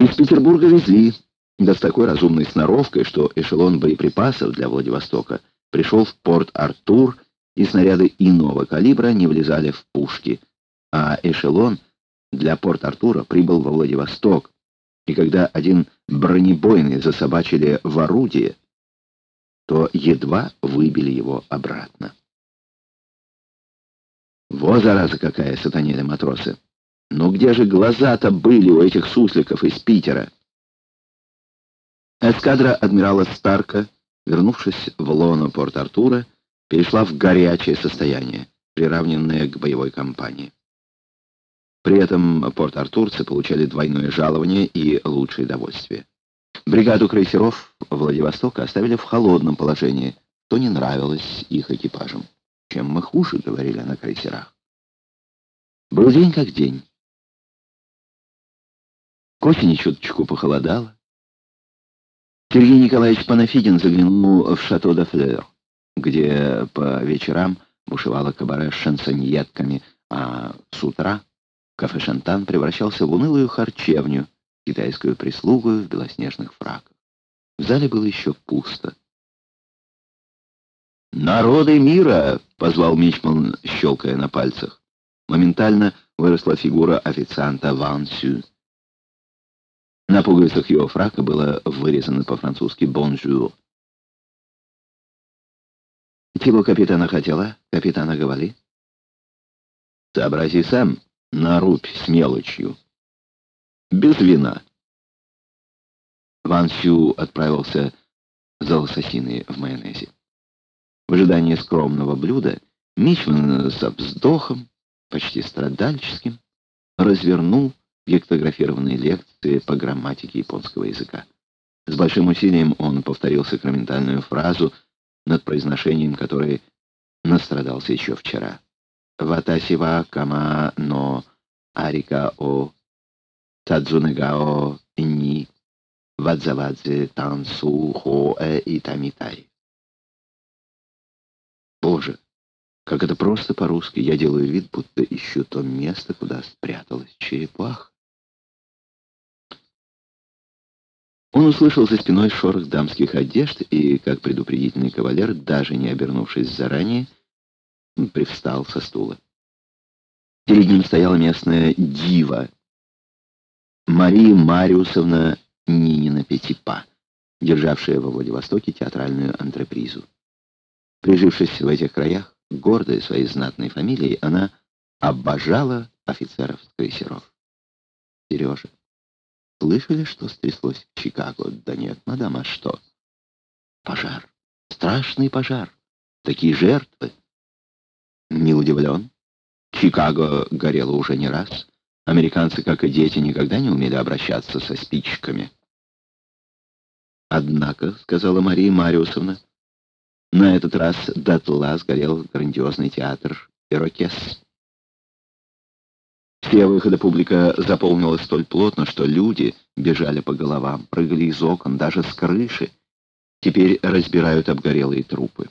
Из Петербурга везли, да с такой разумной сноровкой, что эшелон боеприпасов для Владивостока пришел в порт Артур, и снаряды иного калибра не влезали в пушки, а эшелон для порт Артура прибыл во Владивосток, и когда один бронебойный засобачили в орудие, то едва выбили его обратно. Во, зараза какая, сатанели матросы! Ну где же глаза-то были у этих сусликов из Питера? Эскадра адмирала Старка, вернувшись в лоно Порт-Артура, перешла в горячее состояние, приравненное к боевой кампании. При этом порт-артурцы получали двойное жалование и лучшее довольствие. Бригаду крейсеров Владивостока оставили в холодном положении, что не нравилось их экипажам. Чем мы хуже, говорили на крейсерах. Был день как день. К осени чуточку похолодало. Сергей Николаевич Панафидин заглянул в шато де Флeur, где по вечерам бушевало кабаре с шансоньетками, а с утра кафе «Шантан» превращался в унылую харчевню, китайскую прислугу в белоснежных фраках. В зале было еще пусто. «Народы мира!» — позвал Мичман, щелкая на пальцах. Моментально выросла фигура официанта Ван Сю. На пуговицах его фрака было вырезано по-французски «бонжур». «Чего капитана хотела? Капитана говори?» «Сообрази сам, на рубь с мелочью. Без вина». Ван Сю отправился за лососиной в майонезе. В ожидании скромного блюда Мичман со вздохом, почти страдальческим, развернул гектографированные лекции по грамматике японского языка. С большим усилием он повторил сакраментальную фразу, над произношением которой настрадался еще вчера. «Ватасива кама но арика о тадзунегао ни вадзавадзе тансу хо э и тамитай». Боже, как это просто по-русски. Я делаю вид, будто ищу то место, куда спряталась черепаха. Он услышал за спиной шорох дамских одежд и, как предупредительный кавалер, даже не обернувшись заранее, привстал со стула. Перед ним стояла местная дива, Мария Мариусовна Нинина Петипа, державшая во Владивостоке театральную антрепризу. Прижившись в этих краях, гордая своей знатной фамилией, она обожала офицеров-крейсеров. Сережа, Слышали, что стряслось в Чикаго? Да нет, мадам, а что? Пожар. Страшный пожар. Такие жертвы. Не удивлен. Чикаго горело уже не раз. Американцы, как и дети, никогда не умели обращаться со спичками. Однако, — сказала Мария Мариусовна, — на этот раз дотла сгорел грандиозный театр «Ирокез». Все выходы публика заполнилась столь плотно, что люди бежали по головам, прыгали из окон, даже с крыши. Теперь разбирают обгорелые трупы.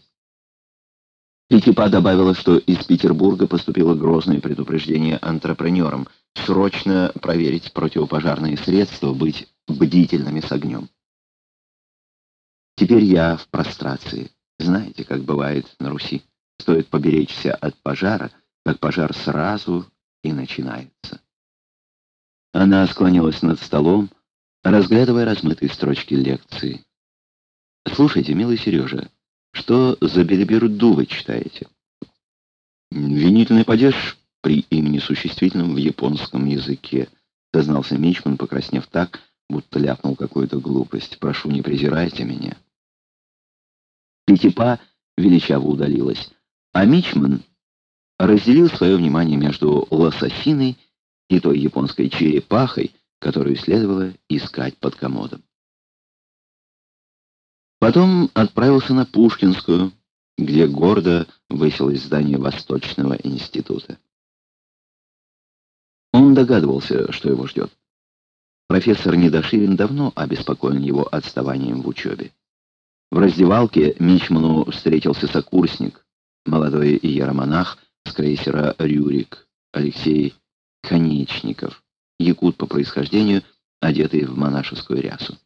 Пятипа добавила, что из Петербурга поступило грозное предупреждение антрепренерам срочно проверить противопожарные средства, быть бдительными с огнем. Теперь я в прострации. Знаете, как бывает на Руси. Стоит поберечься от пожара, как пожар сразу и начинается. Она склонилась над столом, разглядывая размытые строчки лекции. «Слушайте, милый Сережа, что за белиберду вы читаете?» «Винительный падеж при имени существительном в японском языке», сознался Мичман, покраснев так, будто ляпнул какую-то глупость. «Прошу, не презирайте меня». Пятипа величаво удалилась, а Мичман разделил свое внимание между лососиной и той японской черепахой, которую следовало искать под комодом. Потом отправился на Пушкинскую, где гордо высилось здание Восточного института. Он догадывался, что его ждет. Профессор Недоширин давно обеспокоен его отставанием в учебе. В раздевалке Мичману встретился сокурсник, молодой иеромонах, с крейсера «Рюрик» Алексей Конечников, якут по происхождению, одетый в монашескую рясу.